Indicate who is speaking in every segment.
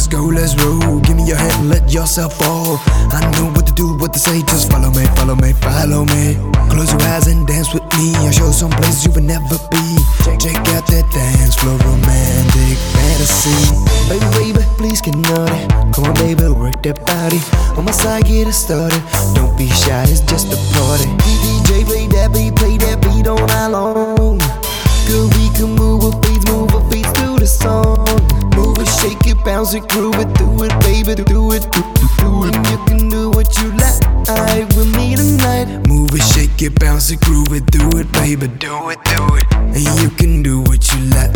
Speaker 1: let's go, let's roll. Give me your hand, let yourself fall. I know what to do, what to say. Just follow me, follow me, follow me. Close your eyes and dance with me. I'll show some places you will never be. Check out that dance floor, romantic fantasy. Baby, baby, please get naughty. Come on, baby, work that body. My side, get it started. Don't be shy, it's just a party. DJ, play that beat, play that beat all night long. Girl, we can move with beats, move with beats to the song. Move it, shake it, bounce it, groove it, do it, baby, do it, do, do, do it. You can do what you like with me tonight. Move it, shake it, bounce it, groove it, do it, baby, do it, do it. And you can do what you like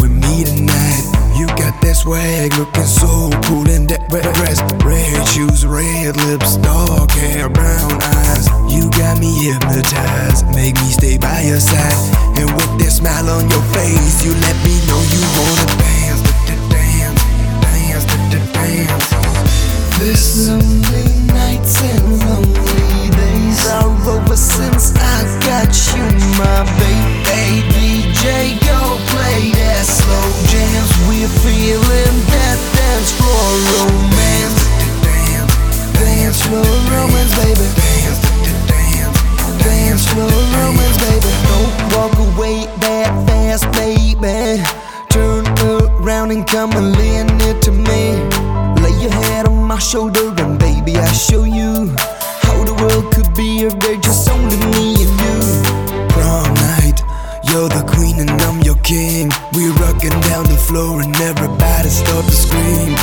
Speaker 1: with me tonight. You got that swag, looking so cool dress, red shoes, red lips, dark hair, brown eyes. You got me hypnotized, make me stay by your side. And with that smile on your face, you let me know you wanna around and come and lean it to me. Lay your head on my shoulder and baby, I show you how the world could be if there's just only me and you. Prom night, you're the queen and I'm your king. We rocking down the floor and everybody start to scream.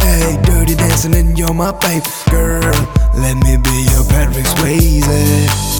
Speaker 1: Hey, dirty dancing and you're my babe, girl. Let me be your Patrick Swayze.